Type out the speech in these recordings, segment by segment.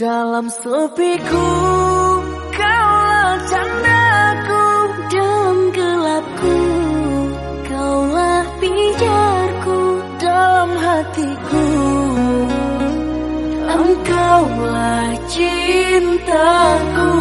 Dalam sepiku Kaulah candaku Dalam gelapku Kaulah pijarku Dalam hatiku. Engkaulah cintaku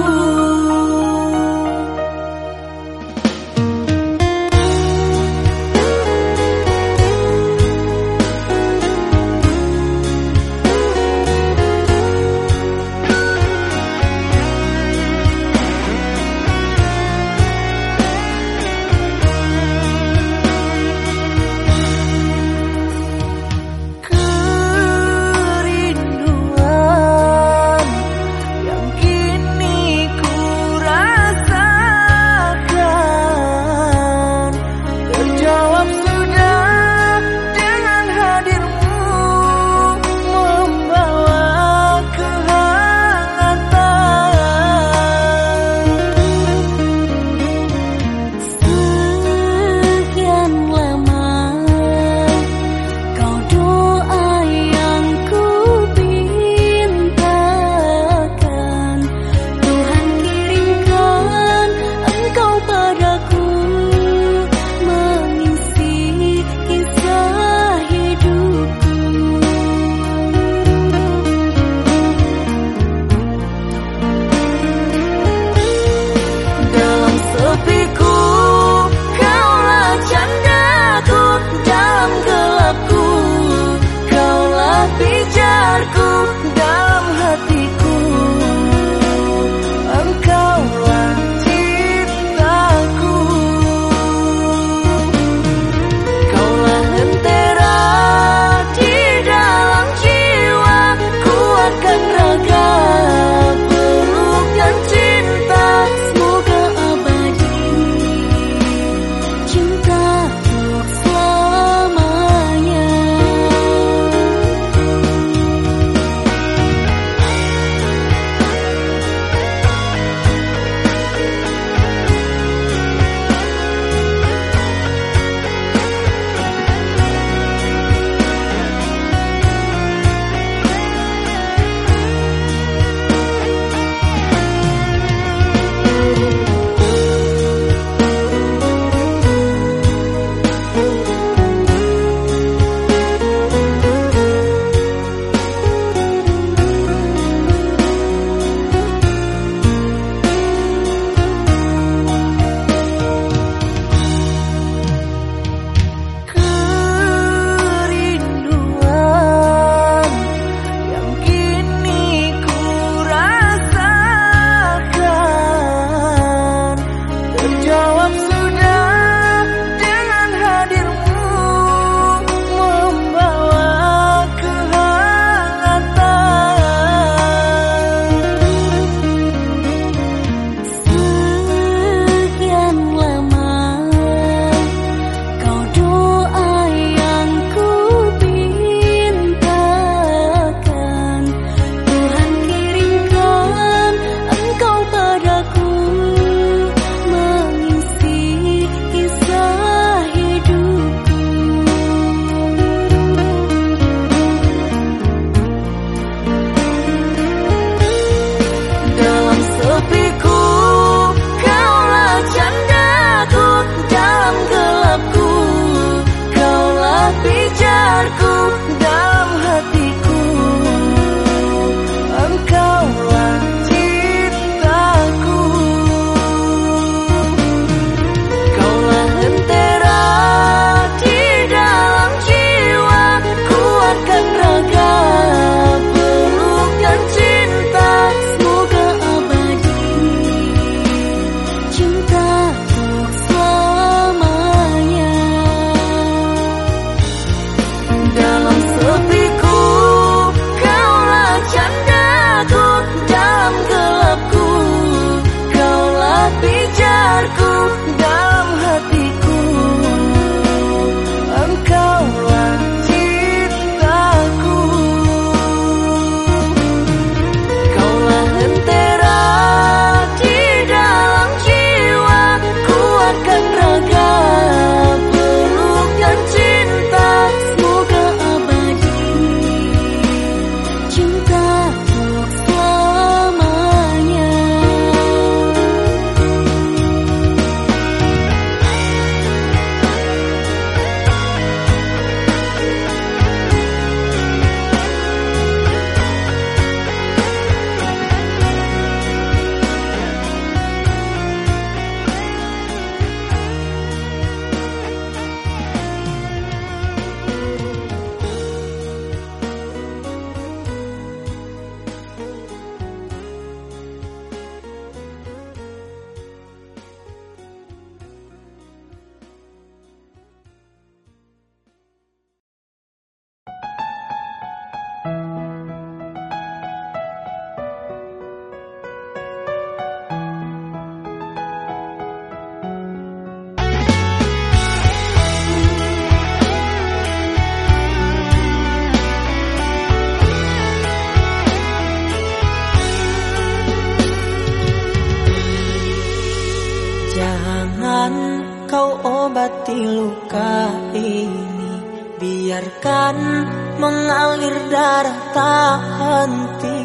henti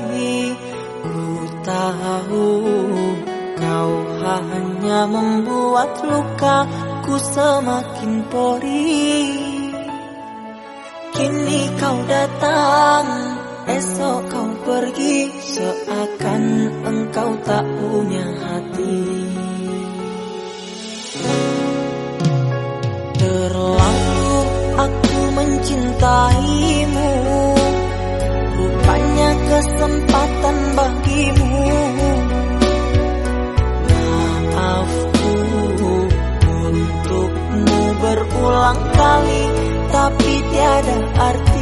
Ku tahu kau hanya membuat lukaku semakin perih Kini kau datang, esok kau pergi Seakan engkau tak punya hati. Terlalu aku mencintaimu kesempatan bagimu. Maafku untukmu berulang kali Tapi tiada arti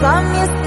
Some jest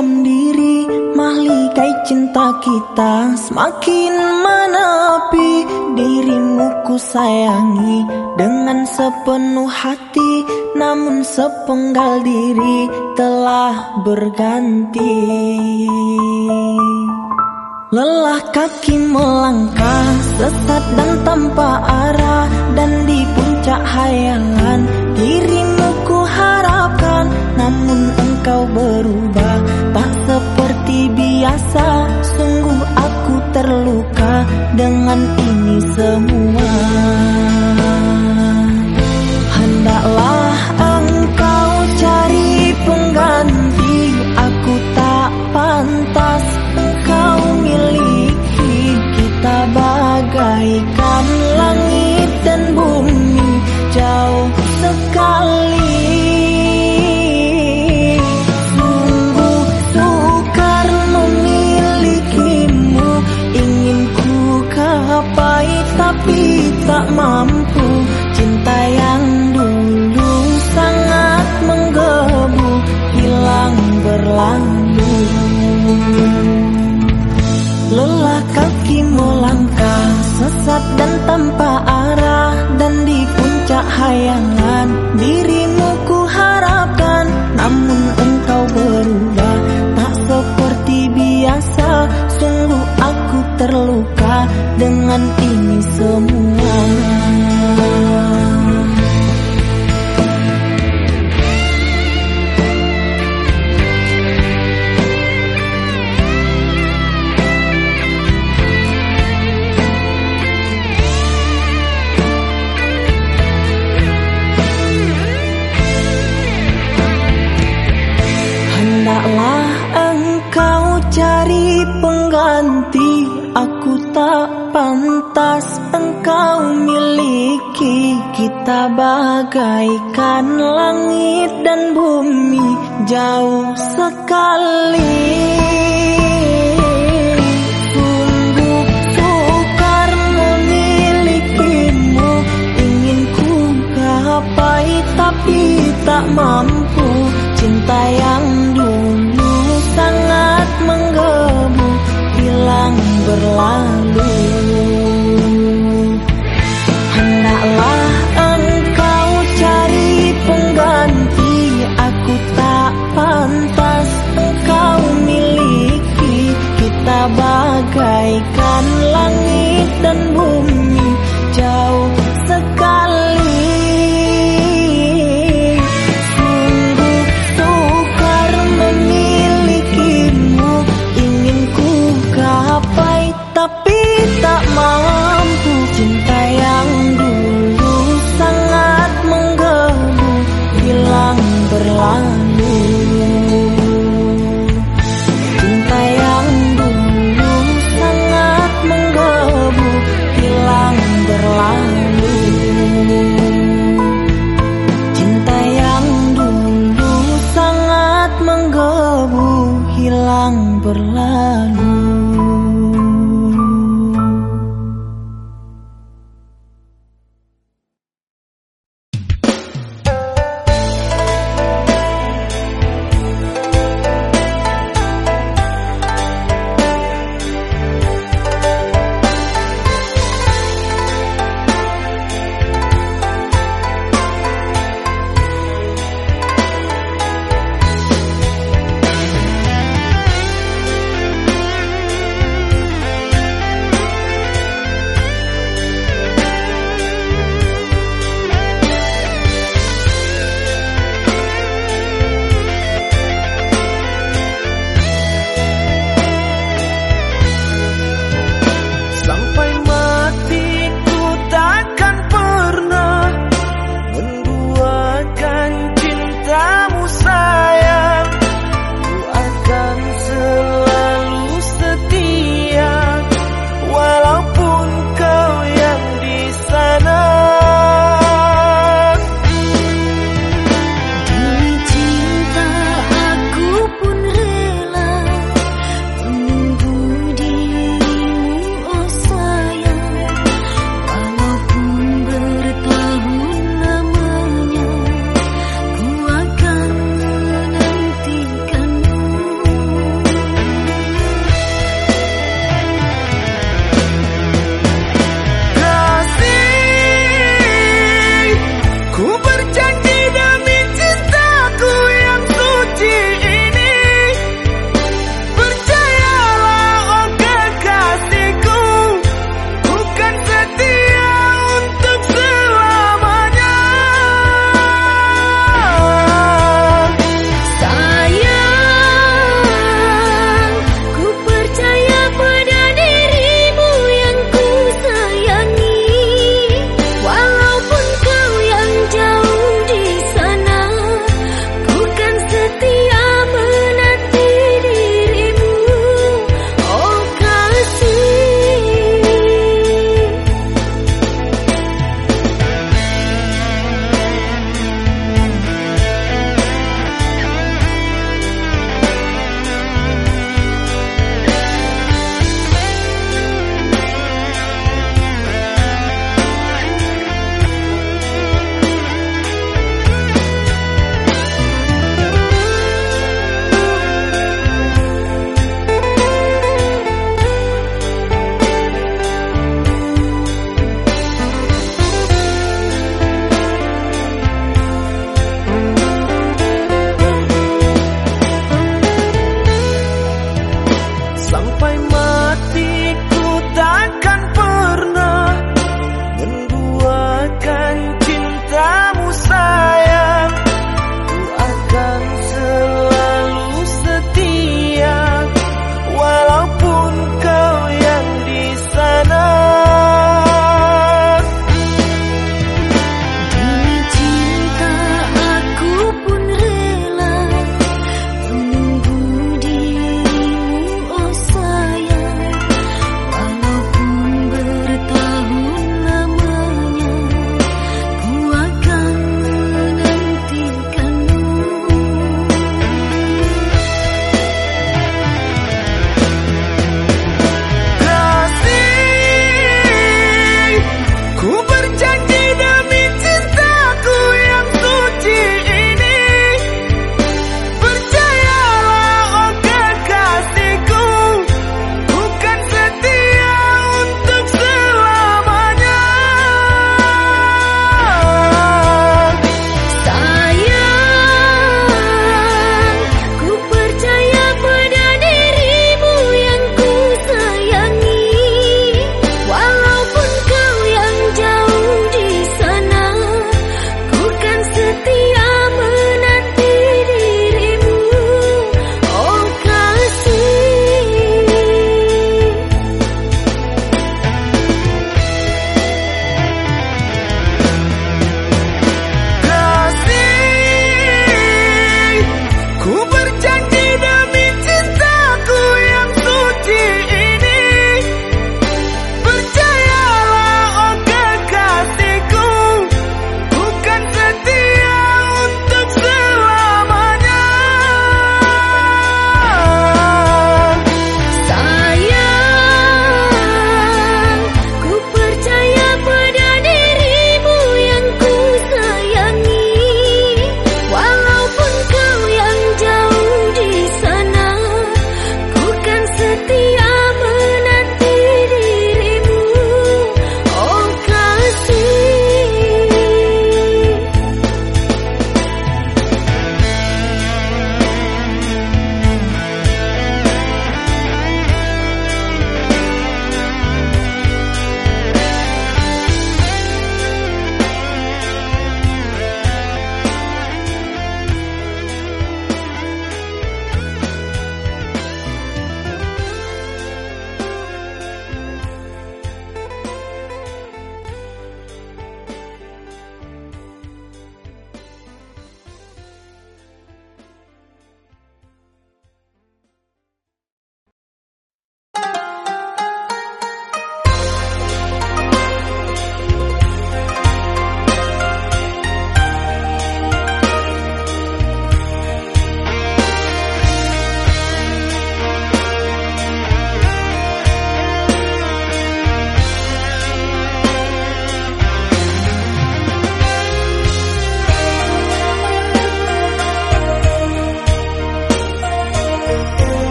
terdiam diri Mahligai cinta kita. Semakin menepi Dirimu ku sayangi. Dengan sepenuh hati Namun sepenggal diri telah berganti. Lelah kaki melangkah Sesat dan tanpa arah. Dan di puncak hayangan Dirimu ku harapkan. Namun engkau berubah. Tak seperti biasa Sungguh aku terluka Dengan ini semua Kita bagaikan langit dan bumi Jauh sekali. Tapi tak mampu. Cinta yang dulu sangat menggebu Hilang berlalu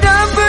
down.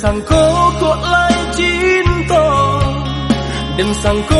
Sangko kok lai cinta Dan sangko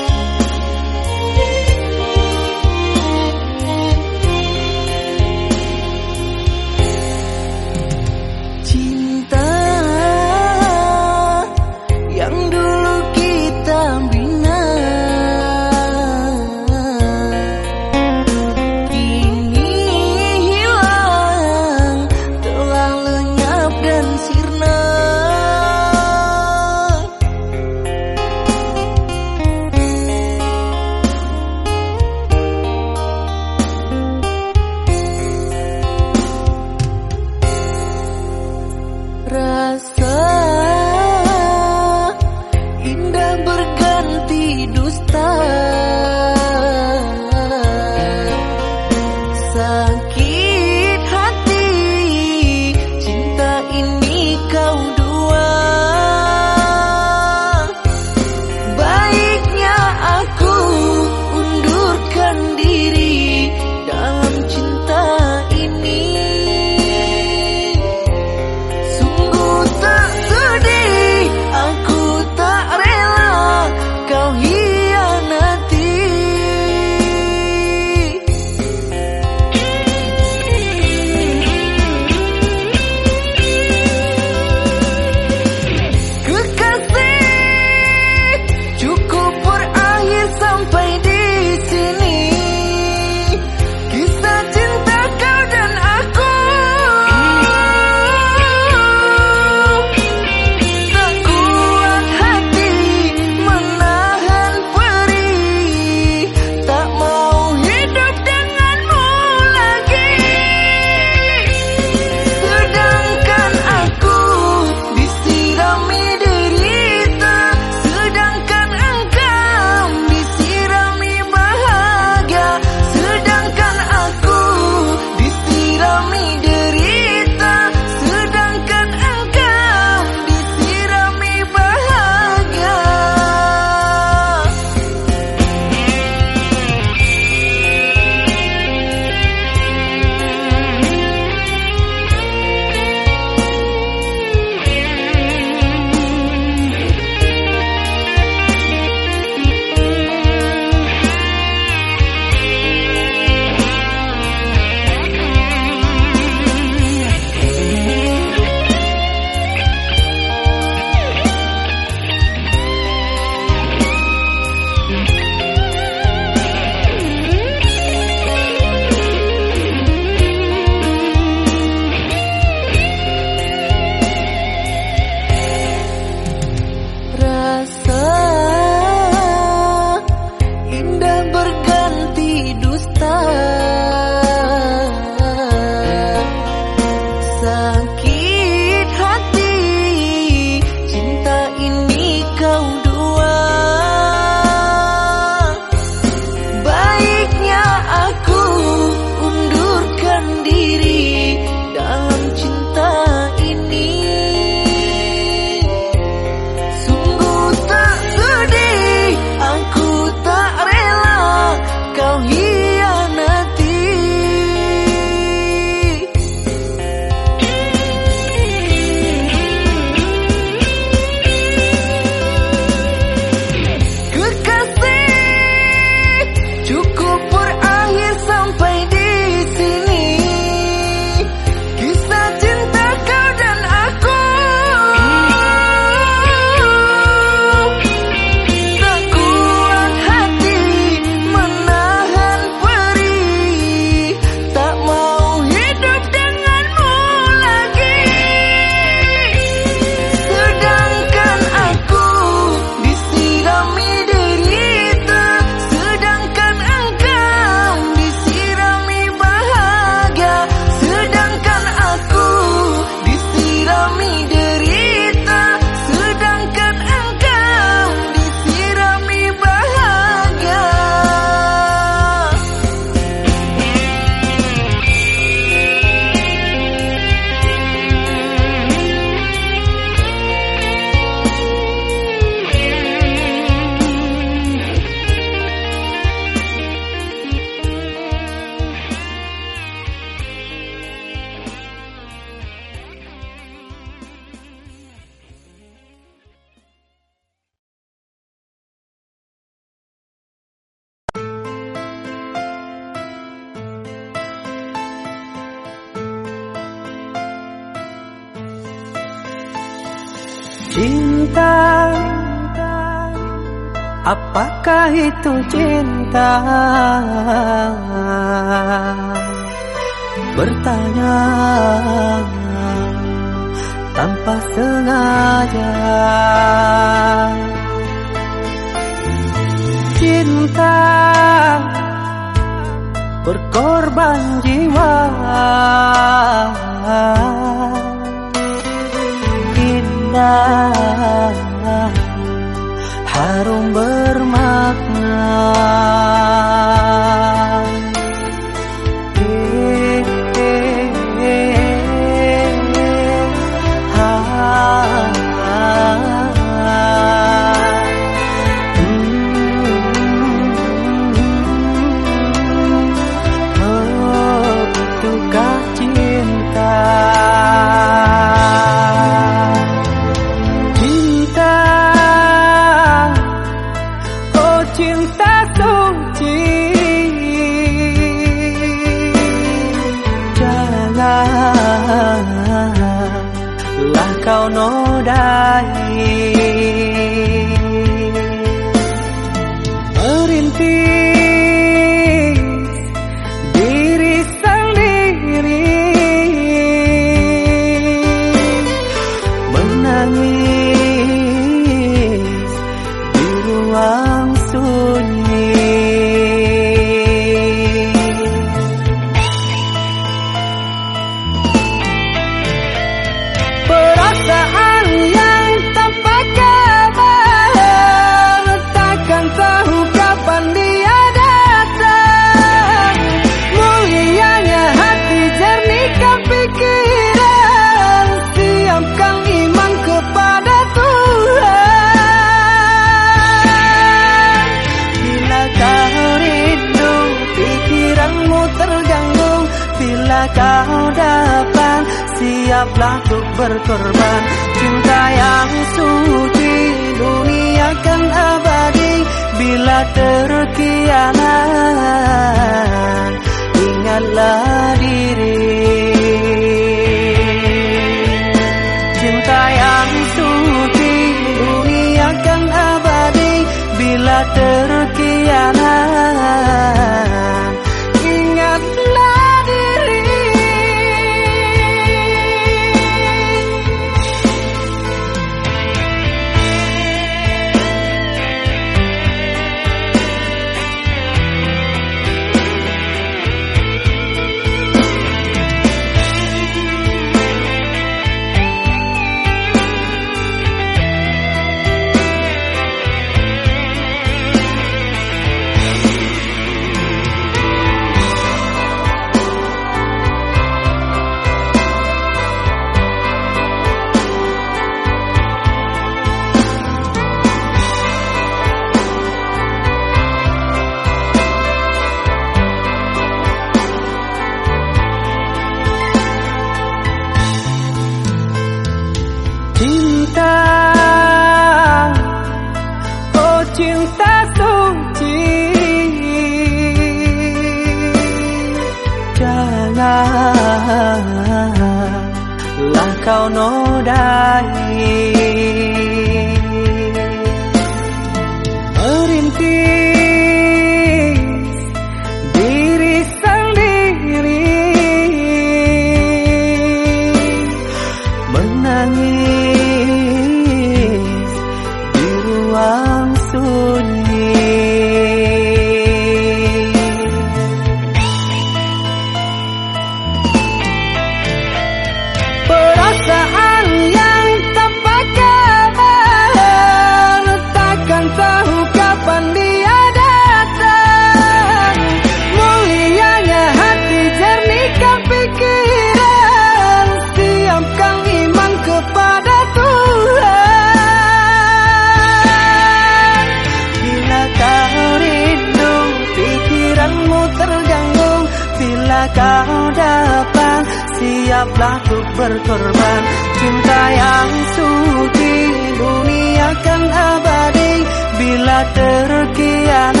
siaplah untuk berkorban. Cinta yang suci dunia akan abadi Bila terkianan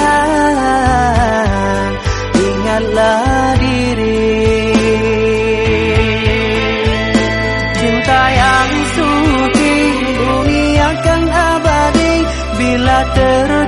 Ingatlah diri. Cinta yang suci dunia akan abadi Bila terkianan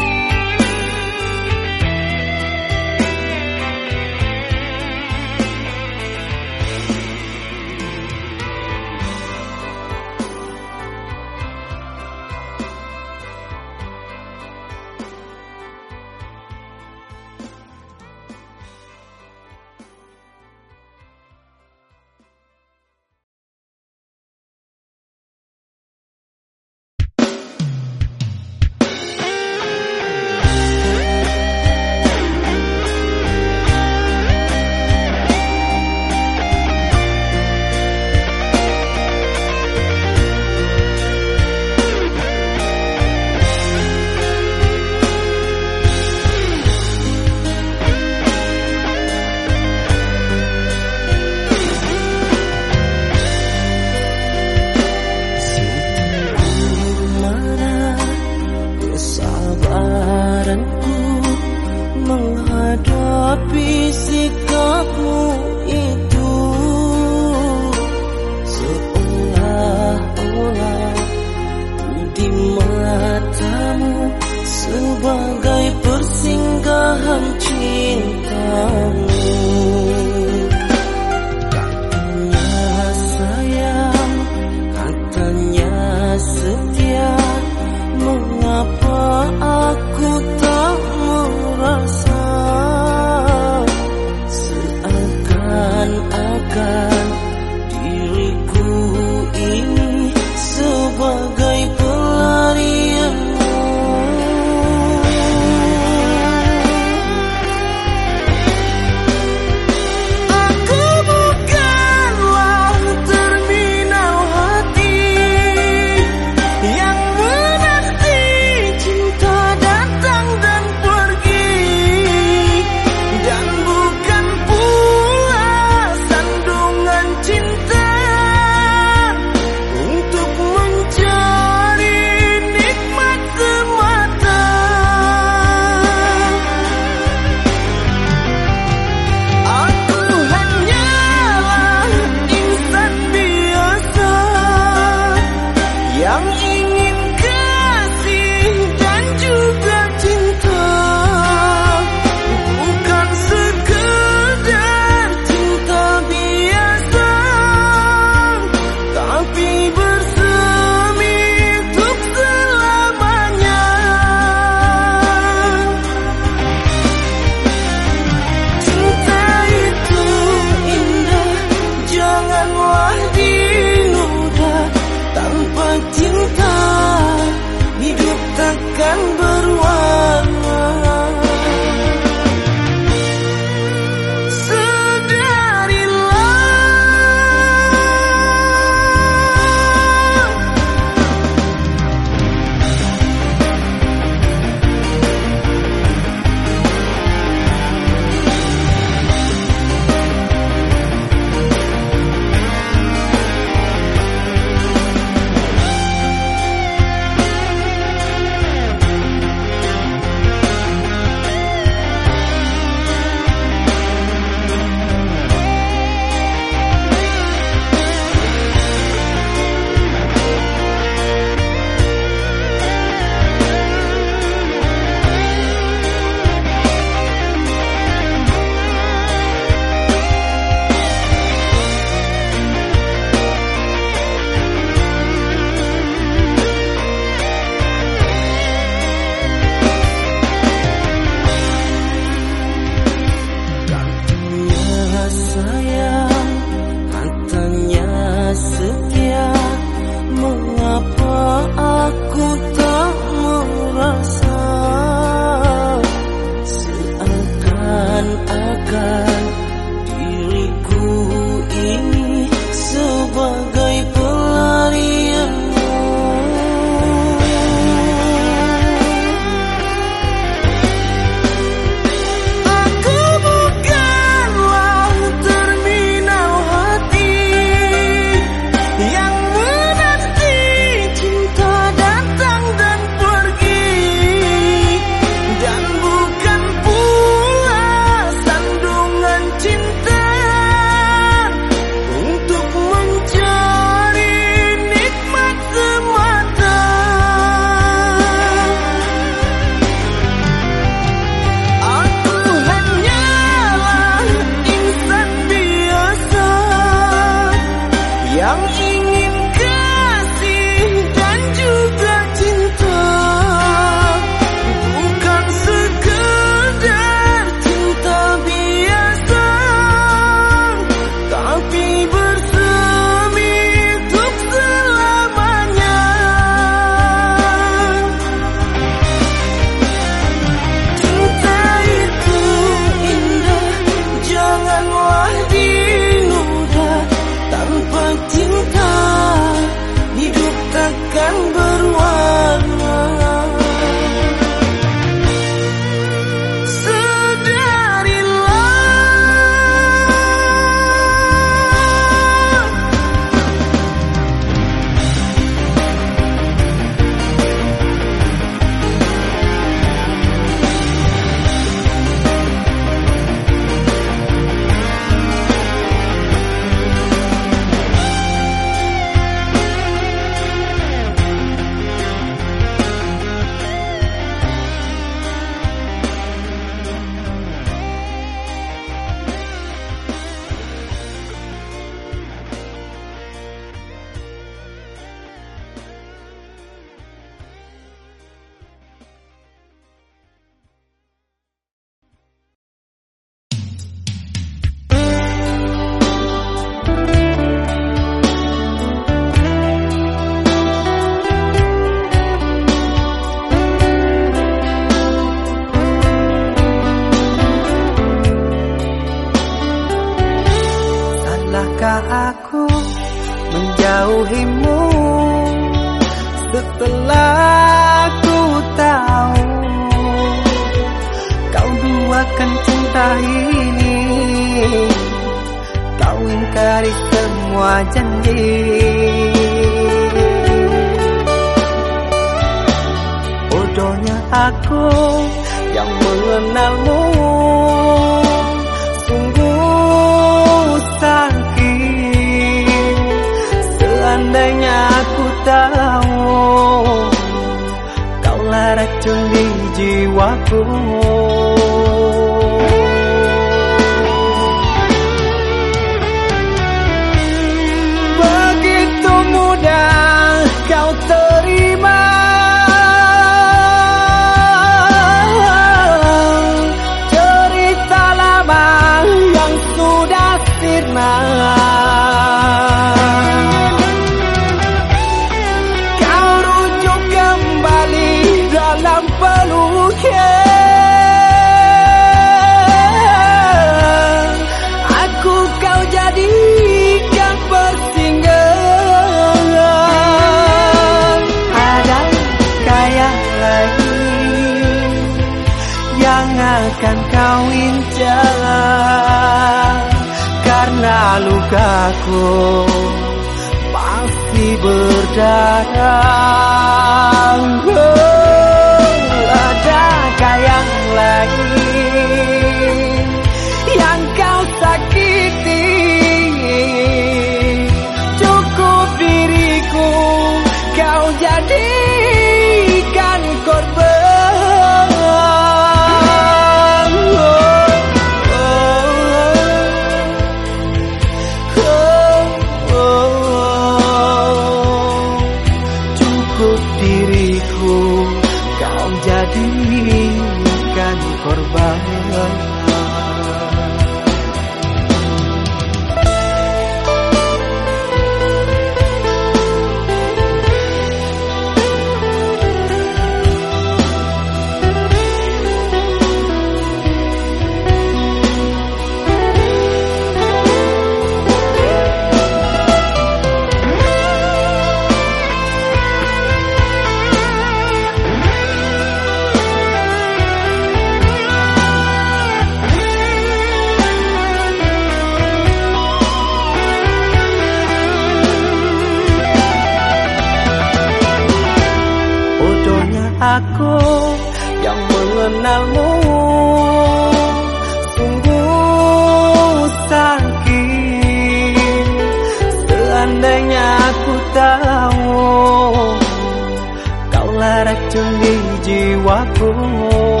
吉瓦布。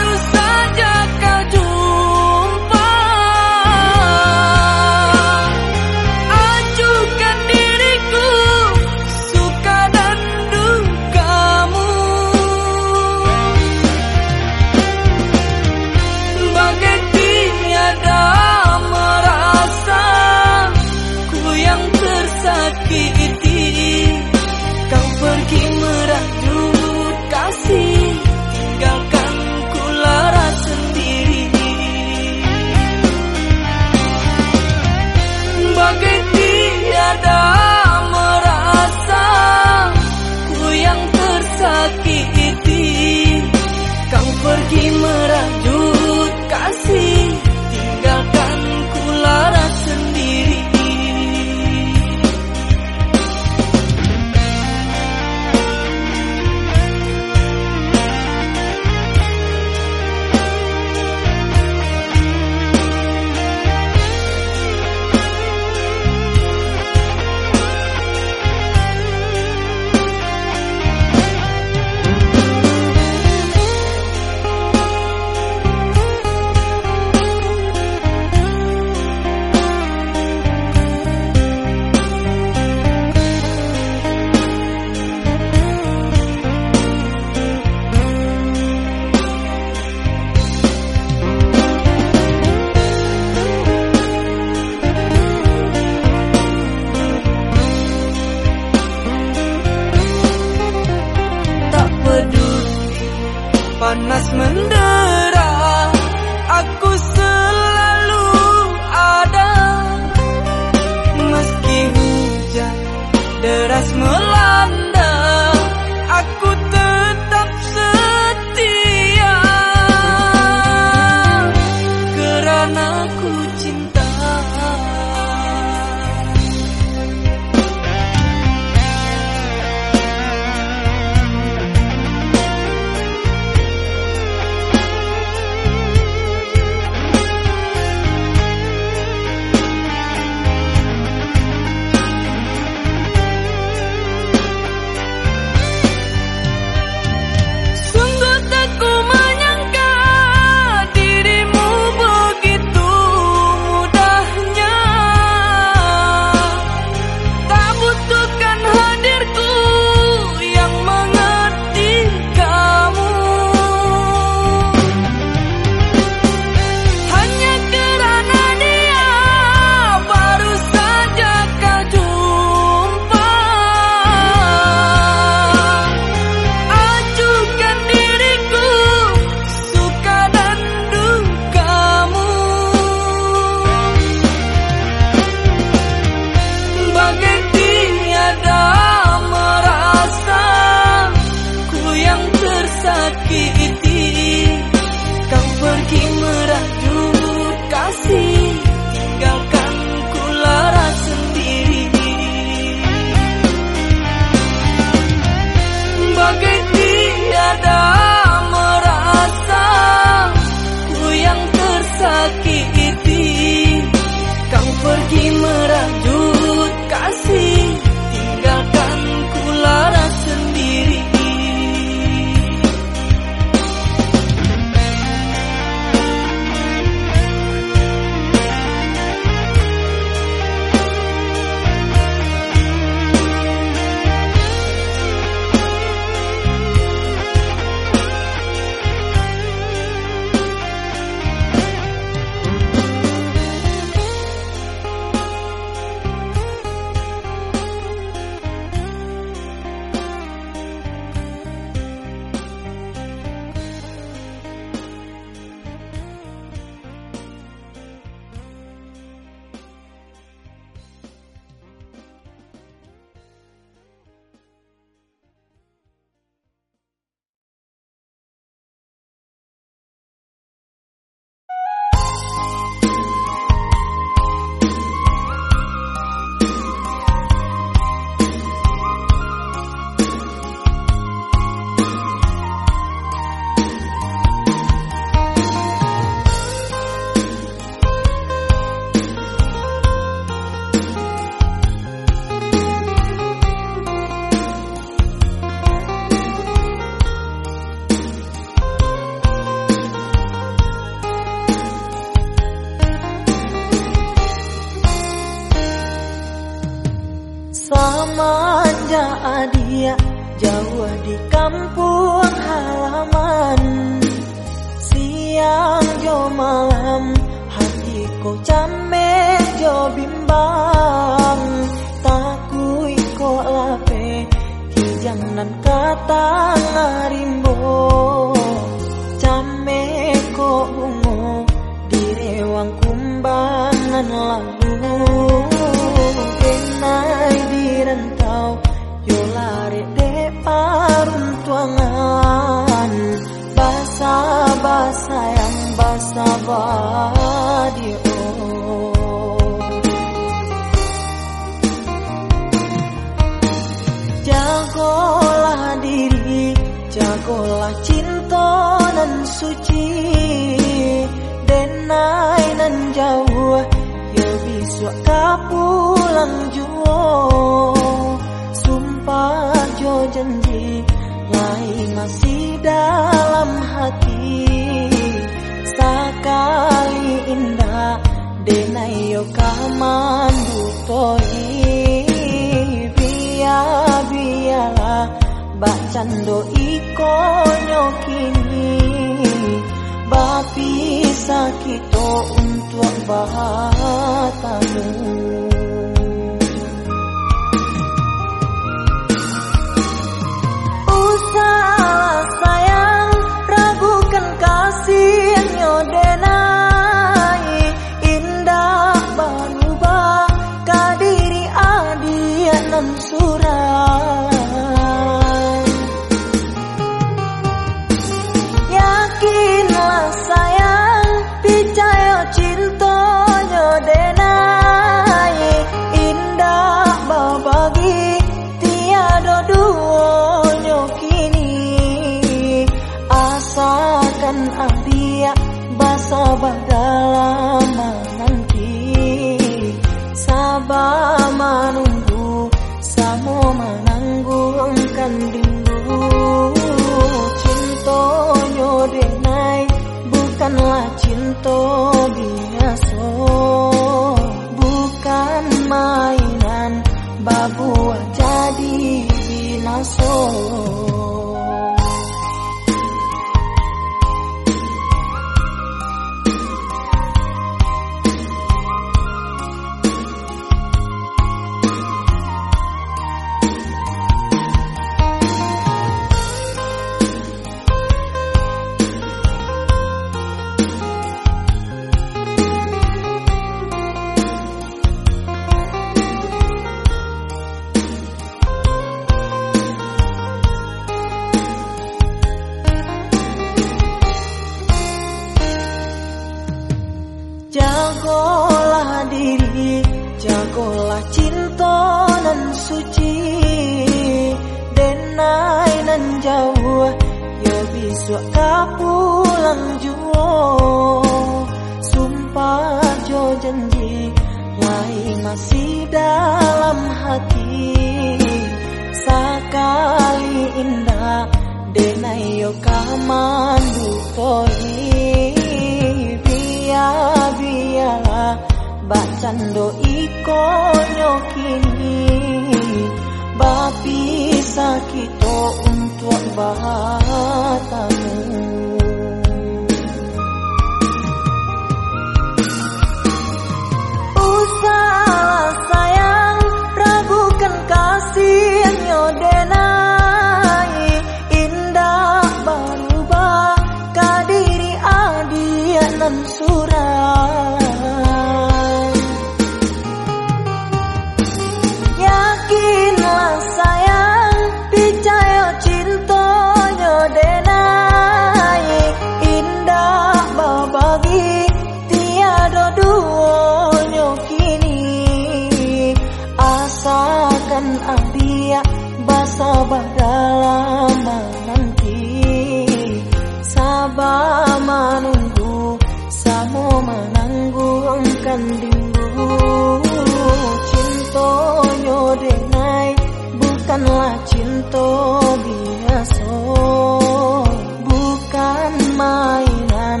Mainan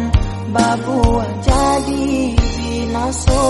babu jadi binaso